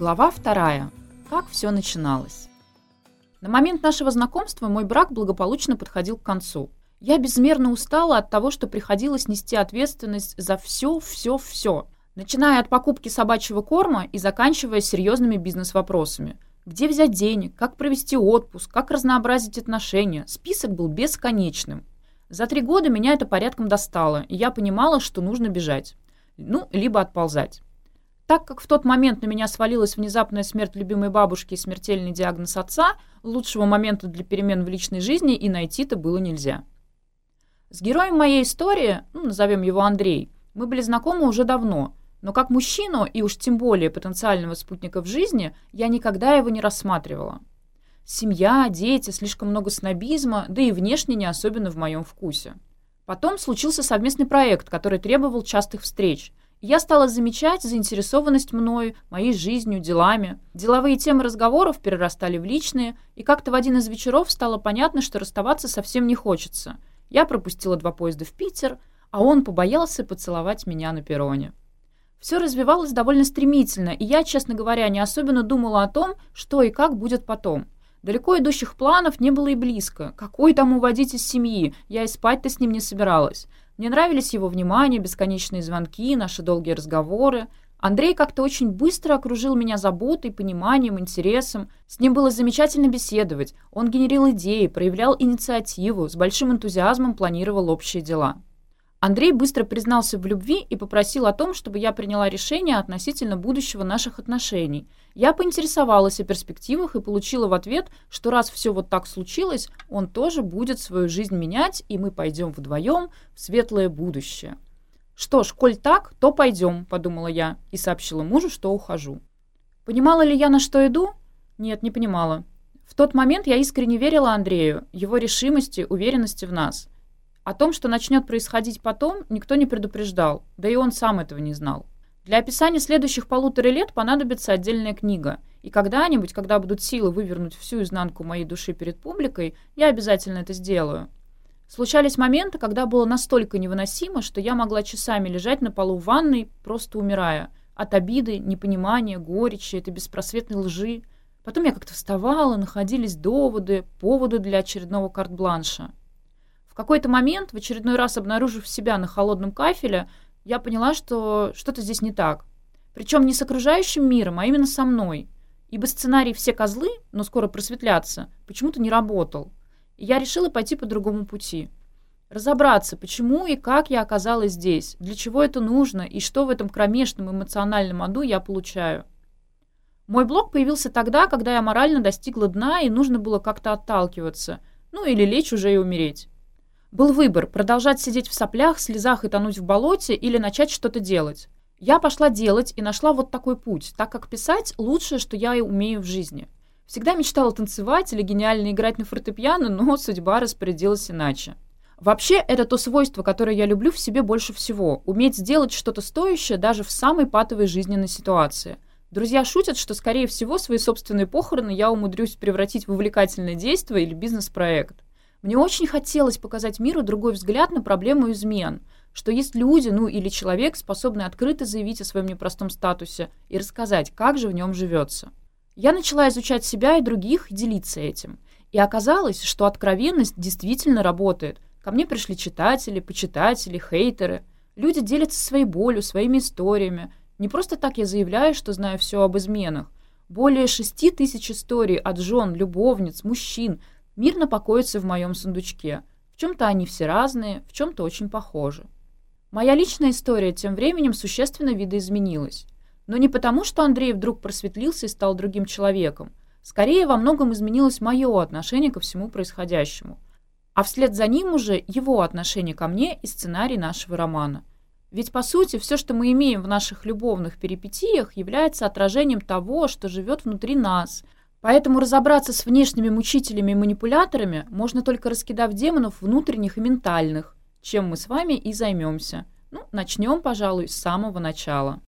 Глава вторая. Как все начиналось. На момент нашего знакомства мой брак благополучно подходил к концу. Я безмерно устала от того, что приходилось нести ответственность за все, все, все. Начиная от покупки собачьего корма и заканчивая серьезными бизнес-вопросами. Где взять денег, как провести отпуск, как разнообразить отношения. Список был бесконечным. За три года меня это порядком достало, и я понимала, что нужно бежать. Ну, либо отползать. Так как в тот момент на меня свалилась внезапная смерть любимой бабушки и смертельный диагноз отца, лучшего момента для перемен в личной жизни и найти-то было нельзя. С героем моей истории, ну, назовем его Андрей, мы были знакомы уже давно, но как мужчину и уж тем более потенциального спутника в жизни я никогда его не рассматривала. Семья, дети, слишком много снобизма, да и внешне не особенно в моем вкусе. Потом случился совместный проект, который требовал частых встреч – я стала замечать заинтересованность мною, моей жизнью, делами. Деловые темы разговоров перерастали в личные, и как-то в один из вечеров стало понятно, что расставаться совсем не хочется. Я пропустила два поезда в Питер, а он побоялся поцеловать меня на перроне. Все развивалось довольно стремительно, и я, честно говоря, не особенно думала о том, что и как будет потом. Далеко идущих планов не было и близко. Какой там уводить из семьи? Я и спать-то с ним не собиралась. Мне нравились его внимание, бесконечные звонки, наши долгие разговоры. Андрей как-то очень быстро окружил меня заботой, пониманием, интересом. С ним было замечательно беседовать. Он генерил идеи, проявлял инициативу, с большим Андрей быстро признался в любви и попросил о том, чтобы я приняла решение относительно будущего наших отношений. Я поинтересовалась о перспективах и получила в ответ, что раз все вот так случилось, он тоже будет свою жизнь менять, и мы пойдем вдвоем в светлое будущее. «Что ж, коль так, то пойдем», — подумала я и сообщила мужу, что ухожу. Понимала ли я, на что иду? Нет, не понимала. В тот момент я искренне верила Андрею, его решимости, уверенности в нас — о том, что начнет происходить потом, никто не предупреждал, да и он сам этого не знал. Для описания следующих полутора лет понадобится отдельная книга, и когда-нибудь, когда будут силы вывернуть всю изнанку моей души перед публикой, я обязательно это сделаю. Случались моменты, когда было настолько невыносимо, что я могла часами лежать на полу в ванной, просто умирая. От обиды, непонимания, горечи, этой беспросветной лжи. Потом я как-то вставала, находились доводы, поводы для очередного карт-бланша какой-то момент, в очередной раз обнаружив себя на холодном кафеле, я поняла, что что-то здесь не так. Причем не с окружающим миром, а именно со мной. Ибо сценарий «все козлы, но скоро просветляться» почему-то не работал. И я решила пойти по другому пути. Разобраться, почему и как я оказалась здесь, для чего это нужно и что в этом кромешном эмоциональном аду я получаю. Мой блог появился тогда, когда я морально достигла дна и нужно было как-то отталкиваться. Ну или лечь уже и умереть. Был выбор – продолжать сидеть в соплях, слезах и тонуть в болоте или начать что-то делать. Я пошла делать и нашла вот такой путь, так как писать – лучшее, что я и умею в жизни. Всегда мечтала танцевать или гениально играть на фортепиано, но судьба распорядилась иначе. Вообще, это то свойство, которое я люблю в себе больше всего – уметь сделать что-то Мне очень хотелось показать миру другой взгляд на проблему измен, что есть люди, ну или человек, способный открыто заявить о своем непростом статусе и рассказать, как же в нем живется. Я начала изучать себя и других и делиться этим. И оказалось, что откровенность действительно работает. Ко мне пришли читатели, почитатели, хейтеры. Люди делятся своей болью, своими историями. Не просто так я заявляю, что знаю все об изменах. Более шести тысяч историй от жен, любовниц, мужчин – мирно покоятся в моем сундучке. В чем-то они все разные, в чем-то очень похожи. Моя личная история тем временем существенно видоизменилась. Но не потому, что Андрей вдруг просветлился и стал другим человеком. Скорее, во многом изменилось мое отношение ко всему происходящему. А вслед за ним уже его отношение ко мне и сценарий нашего романа. Ведь, по сути, все, что мы имеем в наших любовных перипетиях, является отражением того, что живет внутри нас – Поэтому разобраться с внешними мучителями и манипуляторами можно только раскидав демонов внутренних и ментальных, чем мы с вами и займемся. Ну, начнем, пожалуй, с самого начала.